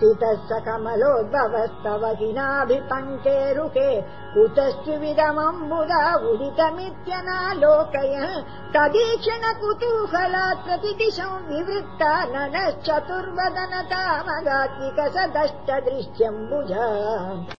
पितश्च कमलोद्भवस्तव हिनाभिपङ्के रुके कुतश्चिविदमम्बुदा उहितमित्यना तदीक्षण कुतूहलात् प्रतिदिशम् विवृत्ता ननश्चतुर्वदनतामदात्विकसदश्च दृश्यम्बुजा